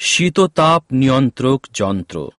শীততাপ নিয়ন্ত্রক যন্ত্র।